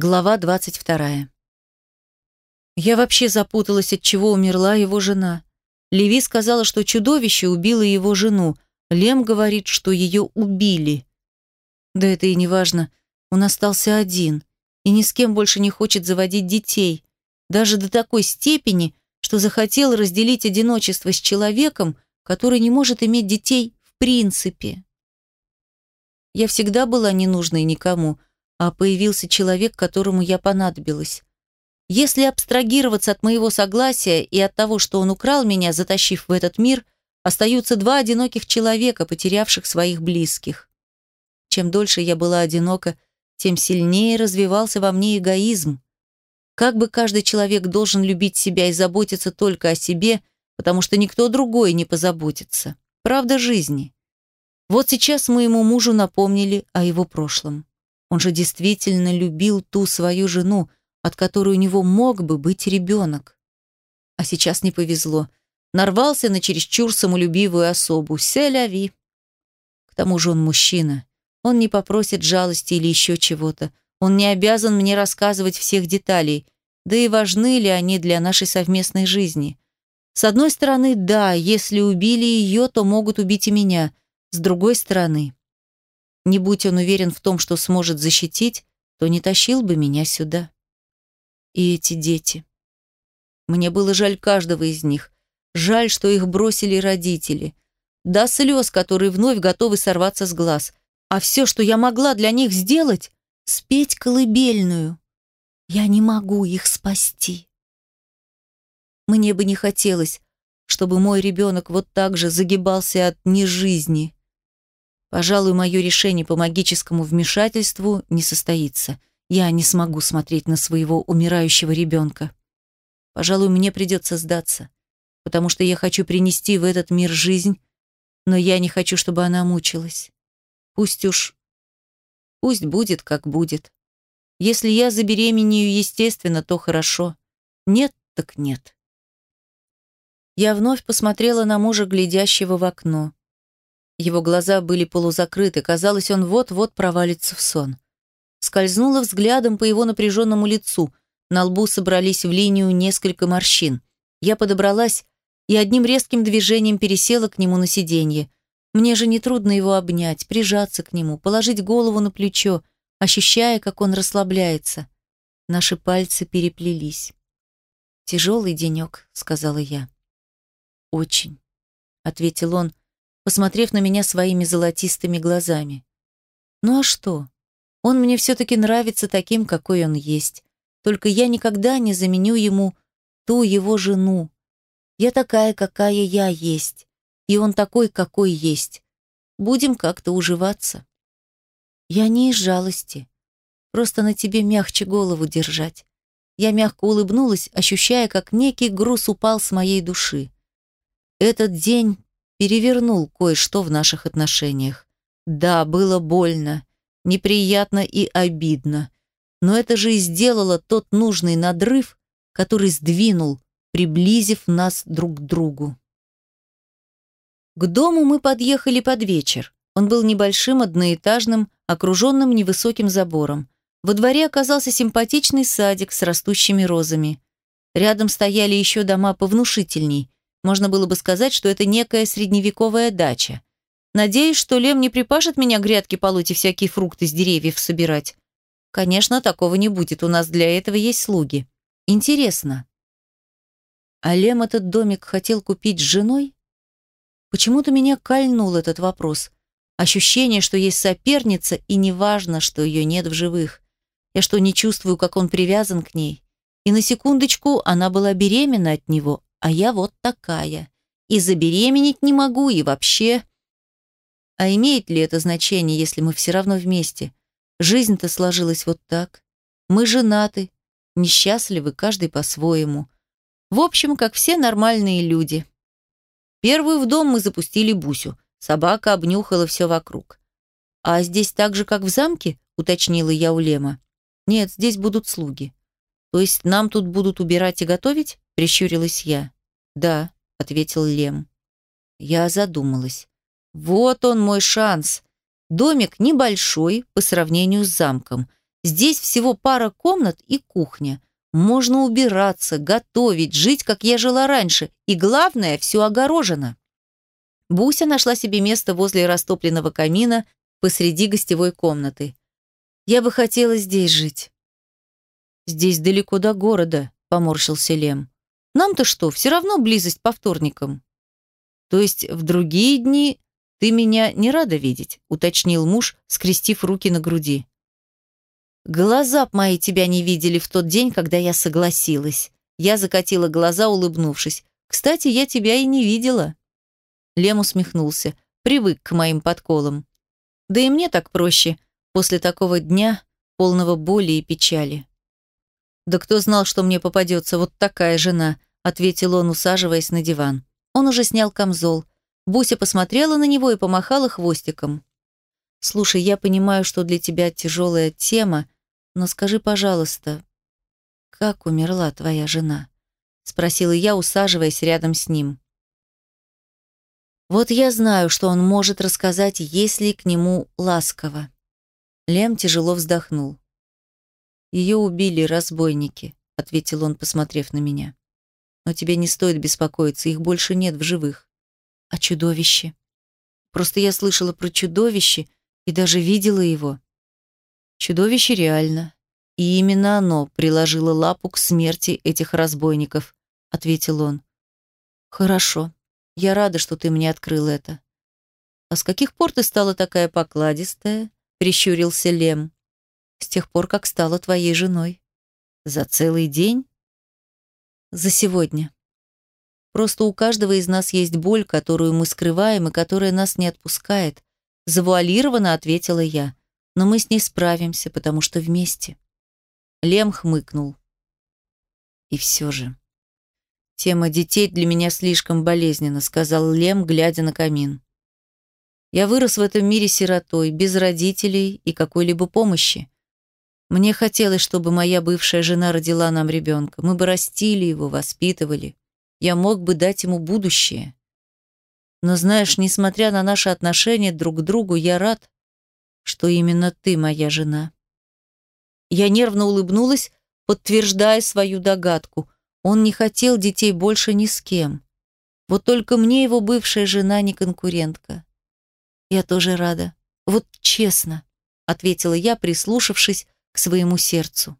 Глава 22. Я вообще запуталась, от чего умерла его жена. Леви сказала, что чудовище убило его жену. Лем говорит, что ее убили. Да это и не важно. Он остался один и ни с кем больше не хочет заводить детей. Даже до такой степени, что захотел разделить одиночество с человеком, который не может иметь детей в принципе. Я всегда была ненужной никому, а появился человек, которому я понадобилась. Если абстрагироваться от моего согласия и от того, что он украл меня, затащив в этот мир, остаются два одиноких человека, потерявших своих близких. Чем дольше я была одинока, тем сильнее развивался во мне эгоизм. Как бы каждый человек должен любить себя и заботиться только о себе, потому что никто другой не позаботится. Правда жизни. Вот сейчас моему мужу напомнили о его прошлом. Он же действительно любил ту свою жену, от которой у него мог бы быть ребенок. А сейчас не повезло. Нарвался на чересчур самолюбивую особу. Селяви. К тому же он мужчина. Он не попросит жалости или еще чего-то. Он не обязан мне рассказывать всех деталей. Да и важны ли они для нашей совместной жизни? С одной стороны, да, если убили ее, то могут убить и меня. С другой стороны, не будь он уверен в том, что сможет защитить, то не тащил бы меня сюда. И эти дети. Мне было жаль каждого из них. Жаль, что их бросили родители. До слез, которые вновь готовы сорваться с глаз. А все, что я могла для них сделать, спеть колыбельную. Я не могу их спасти. Мне бы не хотелось, чтобы мой ребенок вот так же загибался от нежизни. Пожалуй, мое решение по магическому вмешательству не состоится. Я не смогу смотреть на своего умирающего ребенка. Пожалуй, мне придется сдаться, потому что я хочу принести в этот мир жизнь, но я не хочу, чтобы она мучилась. Пусть уж... Пусть будет, как будет. Если я забеременею естественно, то хорошо. Нет, так нет. Я вновь посмотрела на мужа, глядящего в окно. Его глаза были полузакрыты, казалось, он вот-вот провалится в сон. Скользнула взглядом по его напряженному лицу. На лбу собрались в линию несколько морщин. Я подобралась и одним резким движением пересела к нему на сиденье. Мне же нетрудно его обнять, прижаться к нему, положить голову на плечо, ощущая, как он расслабляется. Наши пальцы переплелись. «Тяжелый денек», — сказала я. «Очень», — ответил он, посмотрев на меня своими золотистыми глазами. Ну а что? Он мне все-таки нравится таким, какой он есть. Только я никогда не заменю ему ту его жену. Я такая, какая я есть. И он такой, какой есть. Будем как-то уживаться. Я не из жалости. Просто на тебе мягче голову держать. Я мягко улыбнулась, ощущая, как некий груз упал с моей души. Этот день перевернул кое-что в наших отношениях. Да, было больно, неприятно и обидно, но это же и сделало тот нужный надрыв, который сдвинул, приблизив нас друг к другу. К дому мы подъехали под вечер. Он был небольшим, одноэтажным, окруженным невысоким забором. Во дворе оказался симпатичный садик с растущими розами. Рядом стояли еще дома повнушительней – можно было бы сказать, что это некая средневековая дача. Надеюсь, что Лем не припашет меня грядки полоть и всякие фрукты с деревьев собирать. Конечно, такого не будет, у нас для этого есть слуги. Интересно. А Лем этот домик хотел купить с женой? Почему-то меня кольнул этот вопрос. Ощущение, что есть соперница, и неважно, что ее нет в живых. Я что, не чувствую, как он привязан к ней? И на секундочку она была беременна от него, а я вот такая. И забеременеть не могу, и вообще... А имеет ли это значение, если мы все равно вместе? Жизнь-то сложилась вот так. Мы женаты, несчастливы, каждый по-своему. В общем, как все нормальные люди. Первую в дом мы запустили Бусю. Собака обнюхала все вокруг. «А здесь так же, как в замке?» — уточнила я у Лема. «Нет, здесь будут слуги». «То есть нам тут будут убирать и готовить?» Прищурилась я. «Да», — ответил Лем. Я задумалась. «Вот он мой шанс. Домик небольшой по сравнению с замком. Здесь всего пара комнат и кухня. Можно убираться, готовить, жить, как я жила раньше. И главное, все огорожено. Буся нашла себе место возле растопленного камина посреди гостевой комнаты. Я бы хотела здесь жить. Здесь далеко до города, поморщился Лем. Нам-то что, все равно близость по вторникам. То есть в другие дни ты меня не рада видеть, уточнил муж, скрестив руки на груди. Глаза б мои тебя не видели в тот день, когда я согласилась. Я закатила глаза, улыбнувшись. Кстати, я тебя и не видела. Лем усмехнулся. Привык к моим подколам. Да и мне так проще после такого дня, полного боли и печали. «Да кто знал, что мне попадется вот такая жена?» ответил он, усаживаясь на диван. Он уже снял камзол. Буся посмотрела на него и помахала хвостиком. «Слушай, я понимаю, что для тебя тяжелая тема, но скажи, пожалуйста, как умерла твоя жена?» спросила я, усаживаясь рядом с ним. Вот я знаю, что он может рассказать, если к нему ласково. Лем тяжело вздохнул. Ее убили разбойники, ответил он, посмотрев на меня. Но тебе не стоит беспокоиться, их больше нет в живых. А чудовище? Просто я слышала про чудовище и даже видела его. Чудовище реально. И именно оно приложило лапу к смерти этих разбойников, ответил он. Хорошо. Я рада, что ты мне открыл это. А с каких пор ты стала такая покладистая? Прищурился Лем. С тех пор, как стала твоей женой. За целый день? За сегодня. Просто у каждого из нас есть боль, которую мы скрываем и которая нас не отпускает. Завуалированно ответила я. Но мы с ней справимся, потому что вместе. Лем хмыкнул. И все же. «Тема детей для меня слишком болезненна», сказал Лем, глядя на камин. «Я вырос в этом мире сиротой, без родителей и какой-либо помощи. Мне хотелось, чтобы моя бывшая жена родила нам ребенка. Мы бы растили его, воспитывали. Я мог бы дать ему будущее. Но знаешь, несмотря на наши отношения друг к другу, я рад, что именно ты моя жена». Я нервно улыбнулась, подтверждая свою догадку – он не хотел детей больше ни с кем. Вот только мне его бывшая жена не конкурентка. Я тоже рада. Вот честно, ответила я, прислушавшись своему сердцу.